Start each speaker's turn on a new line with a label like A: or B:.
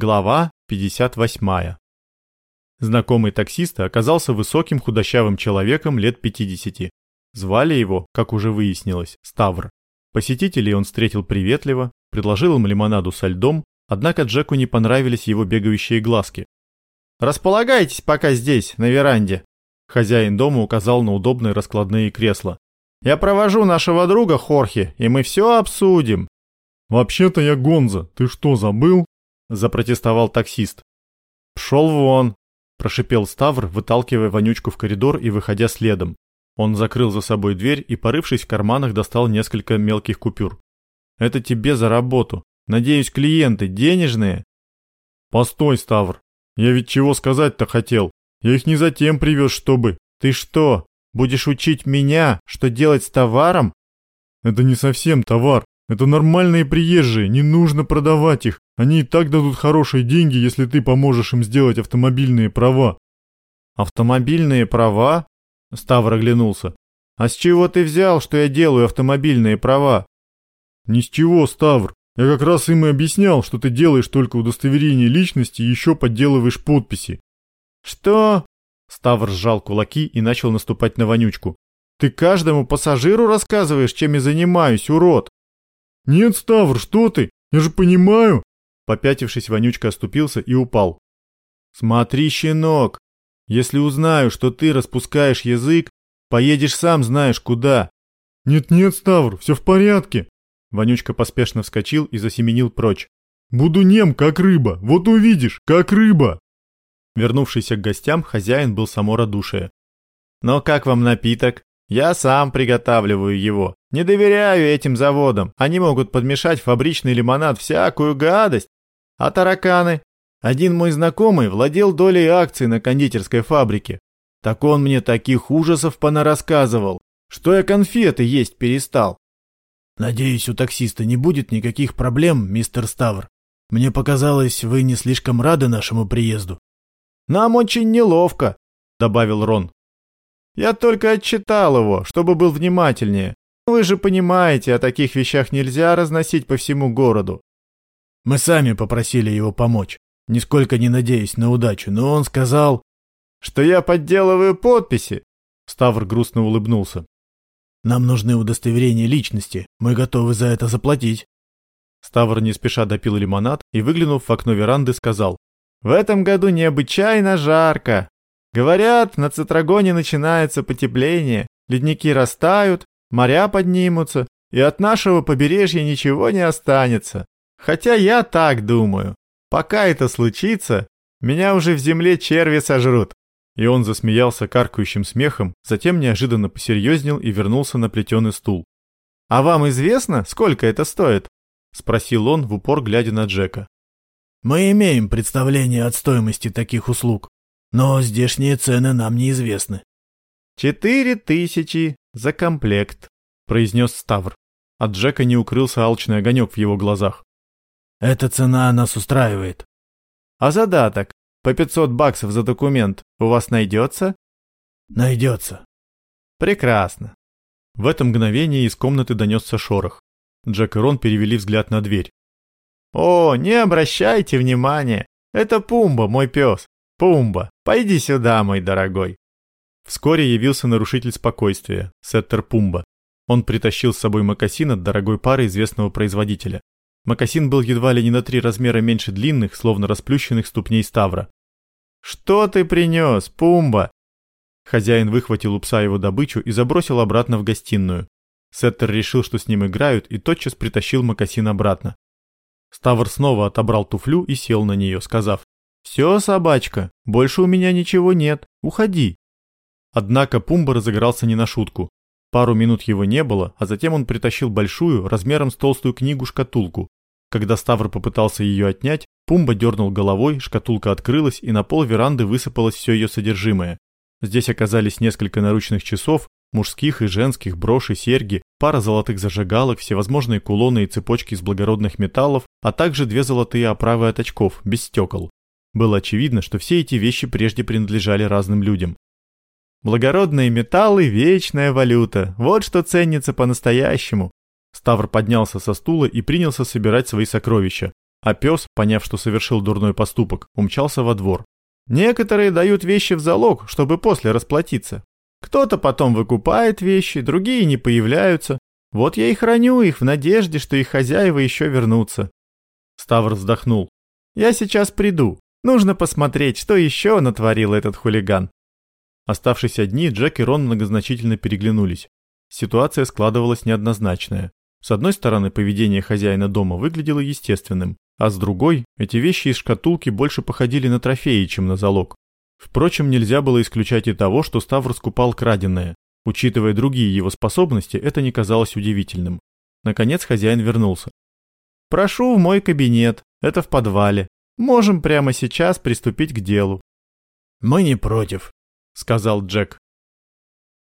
A: Глава 58. Знакомый таксиста оказался высоким худощавым человеком лет 50. Звали его, как уже выяснилось, Ставр. Посетителей он встретил приветливо, предложил им лимонаду со льдом, однако Джеку не понравились его бегающие глазки. «Располагайтесь пока здесь, на веранде», Хозяин дома указал на удобные раскладные кресла. «Я провожу нашего друга Хорхе, и мы все обсудим».
B: «Вообще-то я Гонза, ты что, забыл?» Запротестовал таксист.
A: «Пшел вон!» – прошипел Ставр, выталкивая вонючку в коридор и выходя следом. Он закрыл за собой дверь и, порывшись в карманах, достал несколько мелких купюр. «Это тебе за работу. Надеюсь, клиенты денежные?»
B: «Постой, Ставр. Я ведь чего сказать-то хотел. Я их не затем привез, чтобы...
A: Ты что, будешь учить меня, что делать с товаром?
B: Это не совсем товар. Это нормальные приезжие, не нужно продавать их. Они и так дадут хорошие деньги, если ты поможешь им сделать автомобильные права.
A: Автомобильные права? Ставр оглянулся. А с чего ты взял, что я делаю автомобильные права?
B: Ни с чего, Ставр. Я как раз им и объяснял, что ты делаешь только удостоверение личности и еще подделываешь подписи.
A: «Что?» Ставр сжал кулаки и начал наступать на вонючку. «Ты каждому пассажиру рассказываешь, чем я занимаюсь, урод!»
B: «Нет, Ставр, что ты? Я же понимаю!»
A: Попятившись, вонючка оступился и упал. «Смотри, щенок! Если узнаю, что ты распускаешь язык, поедешь сам знаешь куда!»
B: «Нет-нет, Ставр, все в порядке!»
A: Вонючка поспешно вскочил и засеменил прочь.
B: «Буду нем, как рыба, вот увидишь, как рыба!»
A: Вернувшийся к гостям, хозяин был само радушие. «Но как вам напиток? Я сам приготавливаю его. Не доверяю этим заводам. Они могут подмешать в фабричный лимонад всякую гадость. А тараканы? Один мой знакомый владел долей акций на кондитерской фабрике. Так он мне таких ужасов понарассказывал, что я конфеты есть перестал.
C: Надеюсь, у таксиста не будет никаких проблем, мистер Ставр. Мне показалось, вы не слишком рады нашему приезду.
A: Нам очень неловко», — добавил Рон. «Я только отчитал его, чтобы был внимательнее. Вы же понимаете, о таких вещах нельзя разносить по всему городу».
C: Мы сами попросили его помочь, нисколько не надеясь на удачу, но он сказал,
A: что я подделываю подписи. Ставр грустно улыбнулся.
C: Нам нужны удостоверения личности, мы готовы за это заплатить.
A: Ставр не спеша допил лимонад и, выглянув в окно веранды, сказал. В этом году необычайно жарко. Говорят, на Цитрагоне начинается потепление, ледники растают, моря поднимутся, и от нашего побережья ничего не останется. Хотя я так думаю. Пока это случится, меня уже в земле черви сожрут. И он засмеялся каркающим смехом, затем неожиданно посерьезнел и вернулся на плетеный стул. «А вам известно, сколько это стоит?» – спросил он в упор, глядя на Джека.
C: Мы имеем представление от стоимости таких услуг, но здешние цены нам неизвестны.
A: «Четыре тысячи за комплект», — произнес Ставр. От Джека не укрылся алчный огонек в его глазах.
C: «Эта цена нас устраивает».
A: «А задаток? По 500 баксов за документ у вас найдется?»
C: «Найдется».
A: «Прекрасно». В это мгновение из комнаты донесся шорох. Джек и Рон перевели взгляд на дверь. «О, не обращайте внимания! Это Пумба, мой пес! Пумба, пойди сюда, мой дорогой!» Вскоре явился нарушитель спокойствия, Сеттер Пумба. Он притащил с собой мокасин от дорогой пары известного производителя. Мокасин был едва ли не на три размера меньше длинных, словно расплющенных ступней Ставра. «Что ты принес, Пумба?» Хозяин выхватил у пса его добычу и забросил обратно в гостиную. Сеттер решил, что с ним играют, и тотчас притащил мокасин обратно. Ставр снова отобрал туфлю и сел на нее, сказав, «Все, собачка, больше у меня ничего нет, уходи». Однако Пумба разыгрался не на шутку. Пару минут его не было, а затем он притащил большую, размером с толстую книгу-шкатулку. Когда Ставр попытался ее отнять, Пумба дернул головой, шкатулка открылась, и на пол веранды высыпалось все ее содержимое. Здесь оказались несколько наручных часов, Мужских и женских броши, серьги, пара золотых зажигалок, всевозможные кулоны и цепочки из благородных металлов, а также две золотые оправы от очков, без стекол. Было очевидно, что все эти вещи прежде принадлежали разным людям. Благородные металлы – вечная валюта. Вот что ценится по-настоящему. Ставр поднялся со стула и принялся собирать свои сокровища. а пес, поняв, что совершил дурной поступок, умчался во двор. Некоторые дают вещи в залог, чтобы после расплатиться. Кто-то потом выкупает вещи, другие не появляются. Вот я и храню их в надежде, что их хозяева еще вернутся. Ставр вздохнул. Я сейчас приду. Нужно посмотреть, что еще натворил этот хулиган. Оставшись одни, Джек и Рон многозначительно переглянулись. Ситуация складывалась неоднозначная. С одной стороны, поведение хозяина дома выглядело естественным, а с другой, эти вещи из шкатулки больше походили на трофеи, чем на залог. Впрочем, нельзя было исключать и того, что Ставр скупал краденое. Учитывая другие его способности, это не казалось удивительным. Наконец хозяин вернулся. «Прошу в мой кабинет, это в подвале. Можем прямо сейчас приступить к делу».
C: «Мы не против», —
A: сказал Джек.